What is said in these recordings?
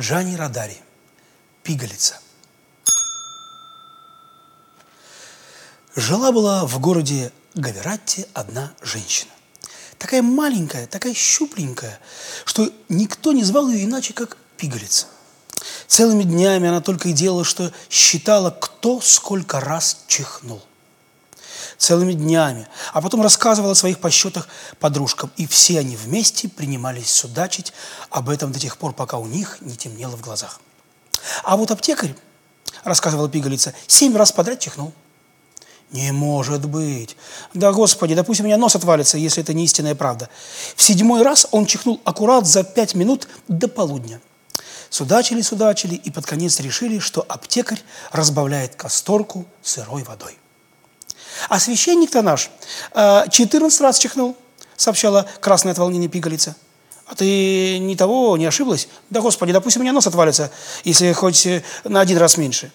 Джани Радари. Пигалица. Жила-была в городе Гавератте одна женщина. Такая маленькая, такая щупленькая, что никто не звал ее иначе, как пигалица. Целыми днями она только и делала, что считала, кто сколько раз чихнул. Целыми днями. А потом рассказывала о своих подсчетах подружкам. И все они вместе принимались судачить об этом до тех пор, пока у них не темнело в глазах. А вот аптекарь, рассказывала пигалица, семь раз подряд чихнул. Не может быть. Да, Господи, допустим, у меня нос отвалится, если это не истинная правда. В седьмой раз он чихнул аккурат за пять минут до полудня. Судачили, судачили и под конец решили, что аптекарь разбавляет касторку сырой водой. А священник-то наш 14 э, раз чихнул, сообщала красное от волнения пигалица. А ты не того, не ошиблась? Да, Господи, допустим, у меня нос отвалится, если хоть э, на один раз меньше.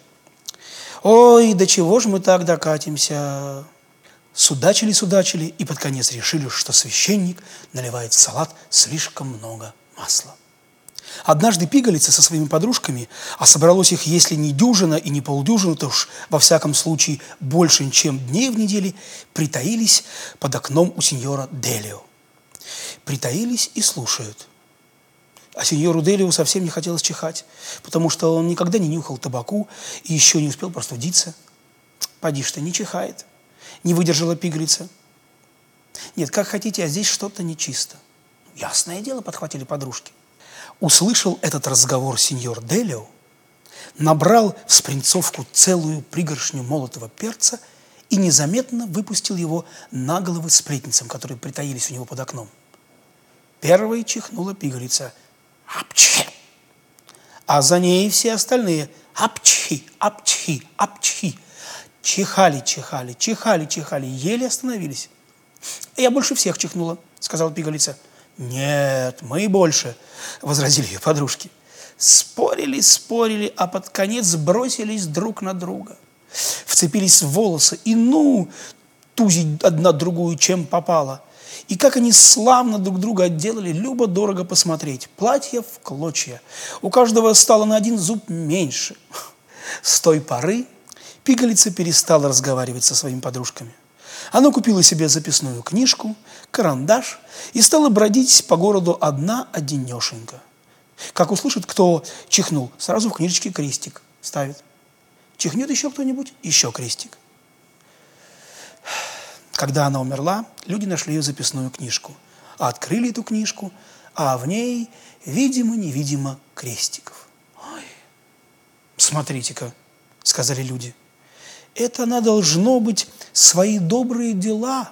Ой, до чего же мы так докатимся? Судачили, судачили и под конец решили, что священник наливает в салат слишком много масла. Однажды пигалица со своими подружками, а собралось их, если не дюжина и не полдюжина, то уж во всяком случае больше, чем дней в неделе, притаились под окном у сеньора Делио. Притаились и слушают. А сеньору Делио совсем не хотелось чихать, потому что он никогда не нюхал табаку и еще не успел простудиться. Поди что, не чихает. Не выдержала пигалица. Нет, как хотите, а здесь что-то нечисто. Ясное дело, подхватили подружки услышал этот разговор сеньор Делио, набрал в спринцовку целую пригоршню молотого перца и незаметно выпустил его на головы сплетницам, которые притаились у него под окном. Первой чихнула пигалица. Апчхи! А за ней все остальные. Апчхи, апчхи, апчхи. Чихали, чихали, чихали, чихали, еле остановились. «Я больше всех чихнула», — сказала пигалица. «Нет, мы больше», – возразили ее подружки. Спорили, спорили, а под конец бросились друг на друга. Вцепились в волосы и ну, тузить одна другую, чем попало. И как они славно друг друга отделали, любо-дорого посмотреть. Платье в клочья. У каждого стало на один зуб меньше. С той поры пигалица перестала разговаривать со своими подружками. Она купила себе записную книжку, карандаш и стала бродить по городу одна одинешенька. Как услышит, кто чихнул, сразу в книжечке крестик ставит. Чихнет еще кто-нибудь, еще крестик. Когда она умерла, люди нашли ее записную книжку. А открыли эту книжку, а в ней, видимо-невидимо, крестиков. «Ой, смотрите-ка», — сказали люди, — «это она, должно быть, свои добрые дела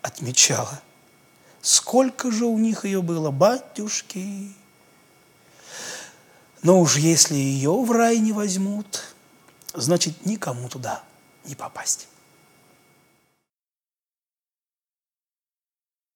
отмечала. Сколько же у них ее было, батюшки! Но уж если ее в рай не возьмут, значит, никому туда не попасть.